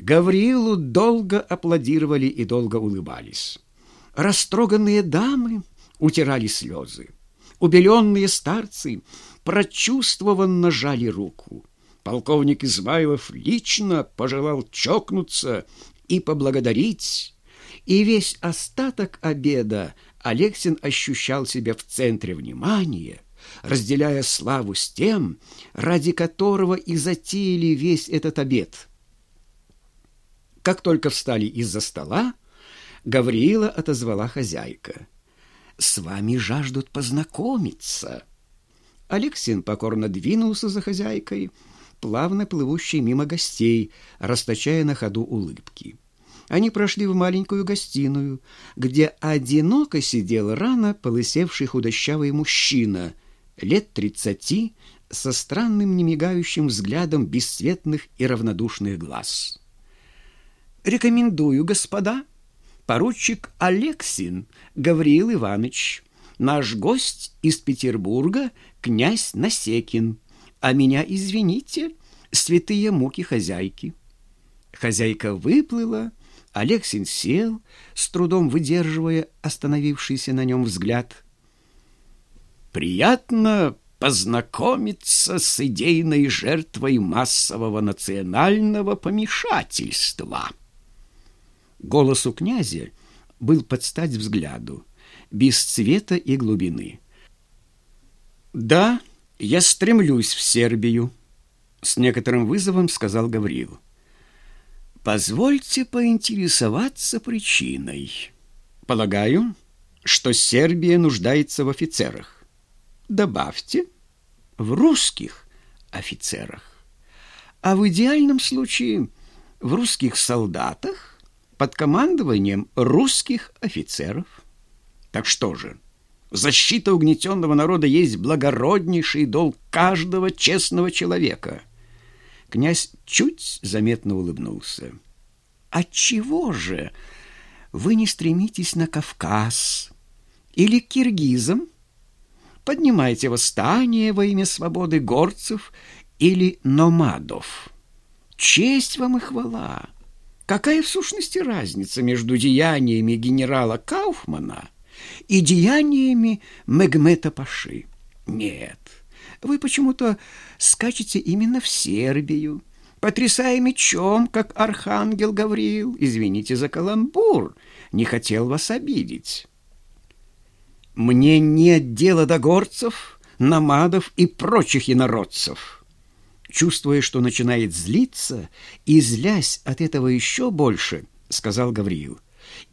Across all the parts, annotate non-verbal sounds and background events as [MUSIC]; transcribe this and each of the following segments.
Гавриилу долго аплодировали и долго улыбались. Растроганные дамы утирали слезы. Убеленные старцы прочувствованно жали руку. Полковник Измайлов лично пожелал чокнуться и поблагодарить, и весь остаток обеда Алексин ощущал себя в центре внимания, разделяя славу с тем, ради которого и затеяли весь этот обед. Как только встали из-за стола, Гавриила отозвала хозяйка. «С вами жаждут познакомиться». Алексин покорно двинулся за хозяйкой, плавно плывущей мимо гостей, расточая на ходу улыбки. Они прошли в маленькую гостиную, где одиноко сидел рано полысевший худощавый мужчина, лет тридцати, со странным немигающим взглядом бесцветных и равнодушных глаз. «Рекомендую, господа, поручик Алексин Гавриил Иванович, наш гость из Петербурга, князь Насекин, а меня, извините, святые муки хозяйки». Хозяйка выплыла, Алексин сел, с трудом выдерживая остановившийся на нем взгляд. «Приятно познакомиться с идейной жертвой массового национального помешательства». Голос у князя был под стать взгляду, без цвета и глубины. «Да, я стремлюсь в Сербию», — с некоторым вызовом сказал Гаврил. Позвольте поинтересоваться причиной. Полагаю, что Сербия нуждается в офицерах. Добавьте, в русских офицерах. А в идеальном случае в русских солдатах под командованием русских офицеров. Так что же, защита угнетенного народа есть благороднейший долг каждого честного человека – Князь чуть заметно улыбнулся. «Отчего же вы не стремитесь на Кавказ или к киргизам? Поднимайте восстание во имя свободы горцев или номадов. Честь вам и хвала! Какая в сущности разница между деяниями генерала Кауфмана и деяниями Мегмета Паши? Нет, вы почему-то скачете именно в Сербию, потрясая мечом, как архангел Гавриил. Извините за каламбур, не хотел вас обидеть. Мне нет дела до горцев, намадов и прочих инородцев. Чувствуя, что начинает злиться, и злясь от этого еще больше, сказал Гавриил.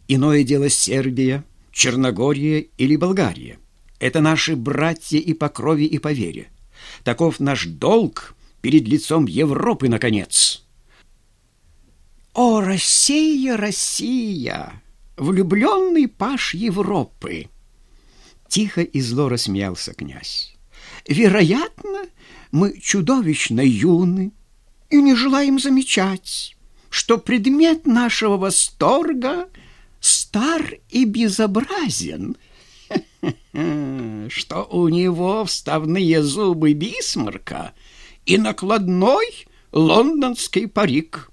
Иное дело Сербия, Черногория или Болгария. Это наши братья и по крови, и по вере. Таков наш долг перед лицом Европы, наконец. О, Россия, Россия, влюбленный паш Европы! Тихо и зло рассмеялся князь. Вероятно, мы чудовищно юны и не желаем замечать, что предмет нашего восторга стар и безобразен [LAUGHS] — что у него вставные зубы бисмарка и накладной лондонский парик,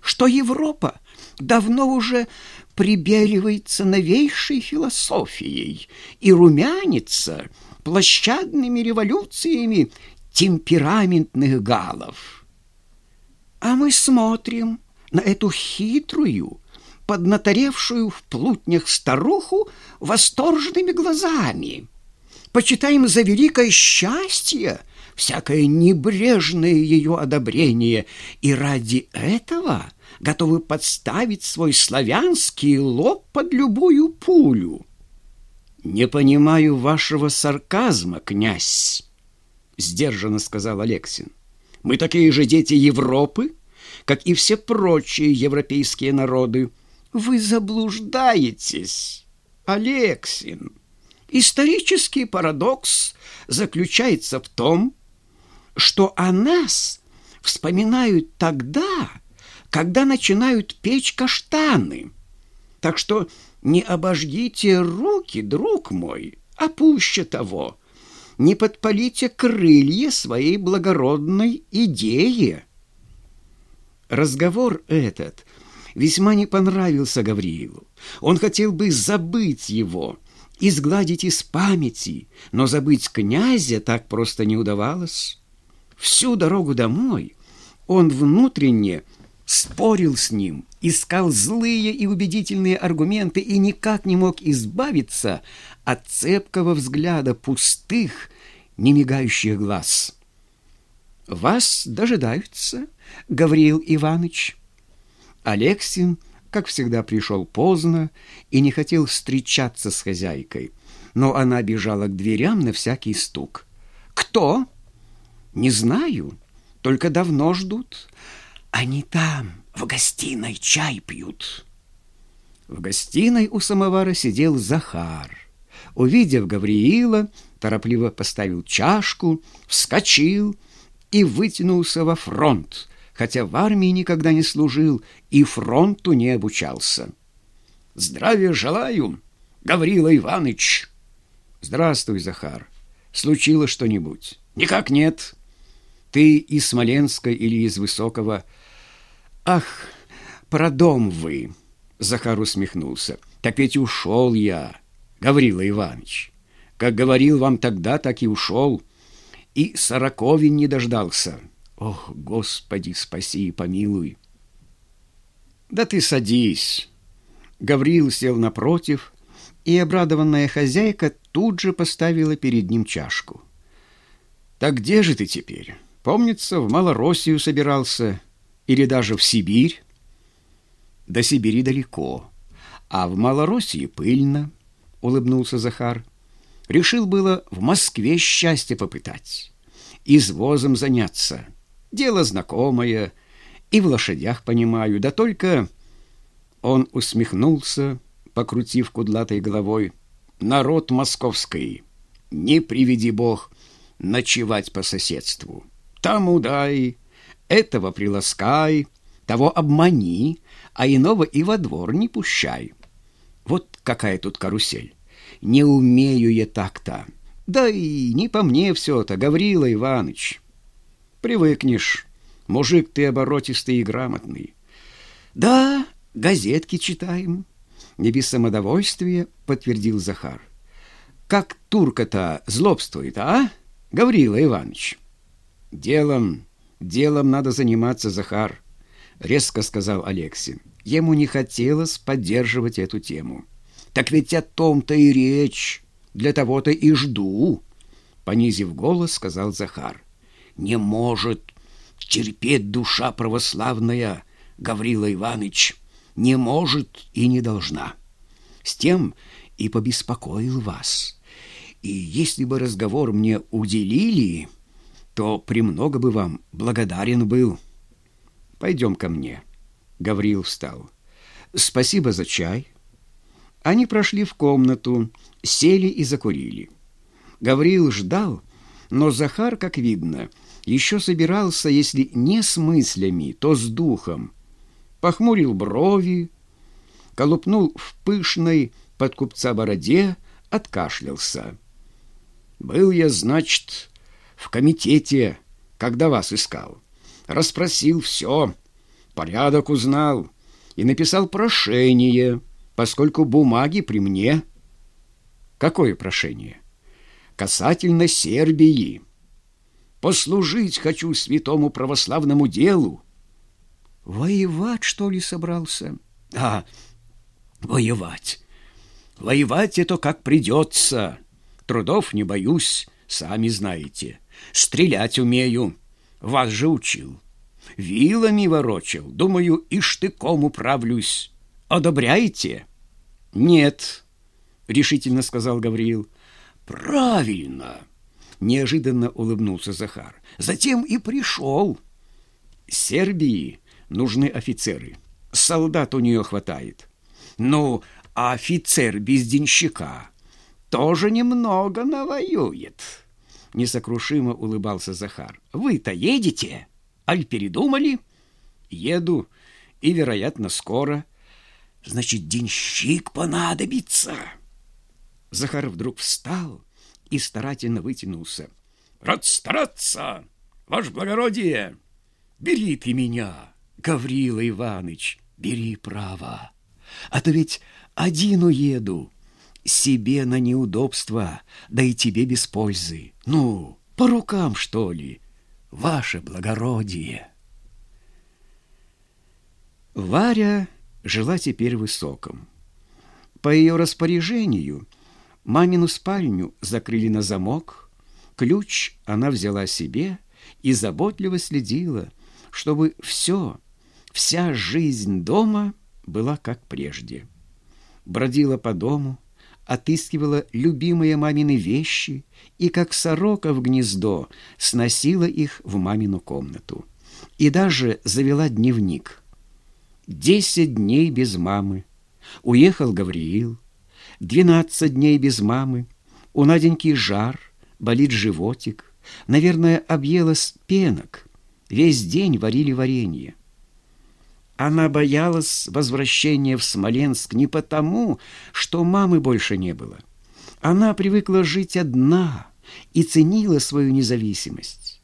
что Европа давно уже прибеливается новейшей философией и румянится площадными революциями темпераментных галов. А мы смотрим на эту хитрую, поднаторевшую в плутнях старуху восторженными глазами. Почитаем за великое счастье всякое небрежное ее одобрение, и ради этого готовы подставить свой славянский лоб под любую пулю. «Не понимаю вашего сарказма, князь», — сдержанно сказал Алексин. «Мы такие же дети Европы, как и все прочие европейские народы, вы заблуждаетесь, Алексин. Исторический парадокс заключается в том, что о нас вспоминают тогда, когда начинают печь каштаны. Так что не обожгите руки, друг мой, а пуще того, не подпалите крылья своей благородной идеи. Разговор этот весьма не понравился Гавриилу. Он хотел бы забыть его, изгладить из памяти, но забыть князя так просто не удавалось. Всю дорогу домой он внутренне спорил с ним, искал злые и убедительные аргументы и никак не мог избавиться от цепкого взгляда пустых, немигающих глаз. «Вас дожидаются, Гавриил Иванович». Алексин, как всегда, пришел поздно и не хотел встречаться с хозяйкой, но она бежала к дверям на всякий стук. «Кто?» «Не знаю, только давно ждут. Они там, в гостиной, чай пьют». В гостиной у самовара сидел Захар. Увидев Гавриила, торопливо поставил чашку, вскочил и вытянулся во фронт, хотя в армии никогда не служил и фронту не обучался. «Здравия желаю, Гаврила Иваныч!» «Здравствуй, Захар. Случилось что-нибудь?» «Никак нет. Ты из Смоленска или из Высокого?» «Ах, про дом вы!» Захар усмехнулся. «Так ведь ушел я, Гаврила Иванович. Как говорил вам тогда, так и ушел. И сороковин не дождался. Ох, Господи, спаси и помилуй!» «Да ты садись!» Гаврил сел напротив, и обрадованная хозяйка тут же поставила перед ним чашку. «Так где же ты теперь? Помнится, в Малороссию собирался или даже в Сибирь?» «До Сибири далеко, а в Малороссии пыльно», — улыбнулся Захар. «Решил было в Москве счастье попытать, извозом заняться. Дело знакомое, и в лошадях понимаю, да только...» Он усмехнулся, покрутив кудлатой головой. «Народ московский, не приведи бог ночевать по соседству. Тому дай, этого приласкай, того обмани, а иного и во двор не пущай. Вот какая тут карусель. Не умею я так-то. Да и не по мне все это, Гаврила Иваныч. Привыкнешь, мужик ты оборотистый и грамотный. Да, газетки читаем. Не без самодовольствия подтвердил Захар. Как турка-то злобствует, а, Гаврила Иванович? Делом, делом надо заниматься, Захар, резко сказал Алексин. Ему не хотелось поддерживать эту тему. Так ведь о том-то и речь. Для того-то и жду, понизив голос, сказал Захар. Не может терпеть душа православная, Гаврила Иванович не может и не должна. С тем и побеспокоил вас. И если бы разговор мне уделили, то премного бы вам благодарен был. Пойдем ко мне. Гавриил встал. Спасибо за чай. Они прошли в комнату, сели и закурили. Гавриил ждал, но Захар, как видно, еще собирался, если не с мыслями, то с духом похмурил брови, колупнул в пышной под купца бороде, откашлялся. «Был я, значит, в комитете, когда вас искал. Расспросил все, порядок узнал и написал прошение, поскольку бумаги при мне». «Какое прошение?» «Касательно Сербии. Послужить хочу святому православному делу, Воевать, что ли, собрался? А, воевать. Воевать это как придется. Трудов не боюсь, сами знаете. Стрелять умею, вас же учил. Вилами ворочил, думаю, и штыком управлюсь. Одобряете? Нет, решительно сказал Гавриил. Правильно, неожиданно улыбнулся Захар. Затем и пришел. Сербии нужны офицеры. Солдат у нее хватает. Ну, а офицер без денщика тоже немного навоюет. Несокрушимо улыбался Захар. Вы-то едете? Аль передумали? Еду, и, вероятно, скоро. Значит, денщик понадобится. Захар вдруг встал и старательно вытянулся. Рад стараться, ваше благородие! Бери ты меня! Гаврила Иваныч, бери право, а то ведь один уеду, себе на неудобство, да и тебе без пользы. Ну, по рукам, что ли, ваше благородие. Варя жила теперь высоком. По ее распоряжению мамину спальню закрыли на замок, ключ она взяла себе и заботливо следила, чтобы все, вся жизнь дома была как прежде. Бродила по дому, отыскивала любимые мамины вещи и, как сорока в гнездо, сносила их в мамину комнату. И даже завела дневник. Десять дней без мамы. Уехал Гавриил. Двенадцать дней без мамы. У Наденьки жар, болит животик. Наверное, объелась пенок. Весь день варили варенье. Она боялась возвращения в Смоленск не потому, что мамы больше не было. Она привыкла жить одна и ценила свою независимость.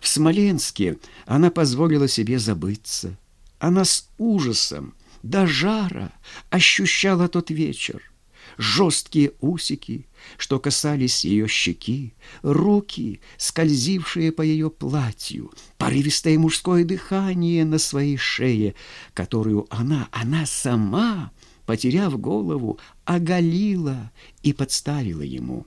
В Смоленске она позволила себе забыться. Она с ужасом до жара ощущала тот вечер жесткие усики, что касались ее щеки, руки, скользившие по ее платью, порывистое мужское дыхание на своей шее, которую она, она сама, потеряв голову, оголила и подставила ему.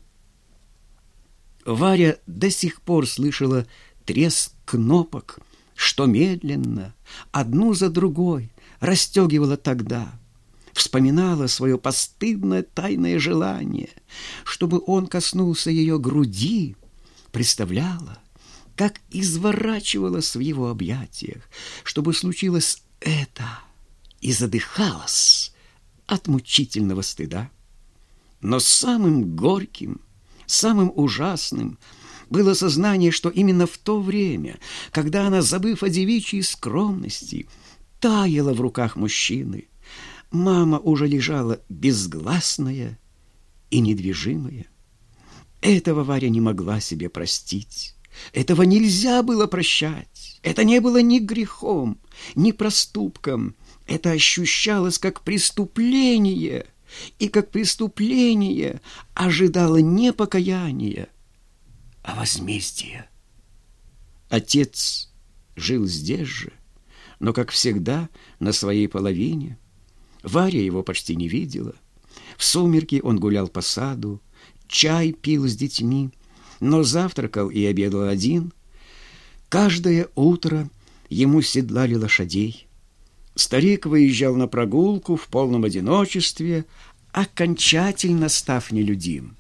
Варя до сих пор слышала треск кнопок, что медленно, одну за другой, расстегивала тогда — вспоминала свое постыдное тайное желание, чтобы он коснулся ее груди, представляла, как изворачивалась в его объятиях, чтобы случилось это, и задыхалась от мучительного стыда. Но самым горьким, самым ужасным было сознание, что именно в то время, когда она, забыв о девичьей скромности, таяла в руках мужчины, Мама уже лежала безгласная и недвижимая. Этого Варя не могла себе простить. Этого нельзя было прощать. Это не было ни грехом, ни проступком. Это ощущалось как преступление, и как преступление ожидало не покаяния, а возмездия. Отец жил здесь же, но, как всегда, на своей половине – Варя его почти не видела. В сумерки он гулял по саду, чай пил с детьми, но завтракал и обедал один. Каждое утро ему седлали лошадей. Старик выезжал на прогулку в полном одиночестве, окончательно став нелюдим.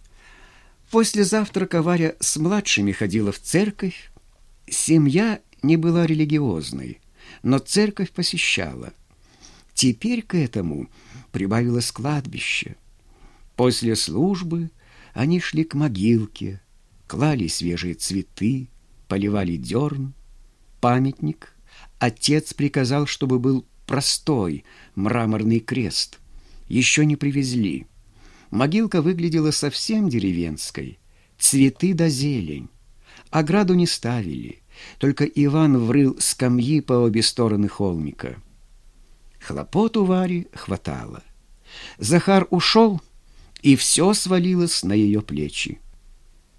После завтрака Варя с младшими ходила в церковь. Семья не была религиозной, но церковь посещала – Теперь к этому прибавилось кладбище. После службы они шли к могилке, клали свежие цветы, поливали дерн. Памятник отец приказал, чтобы был простой мраморный крест. Еще не привезли. Могилка выглядела совсем деревенской. Цветы да зелень. Ограду не ставили. Только Иван врыл скамьи по обе стороны холмика. Хлопот у Вари хватало. Захар ушел, и все свалилось на ее плечи.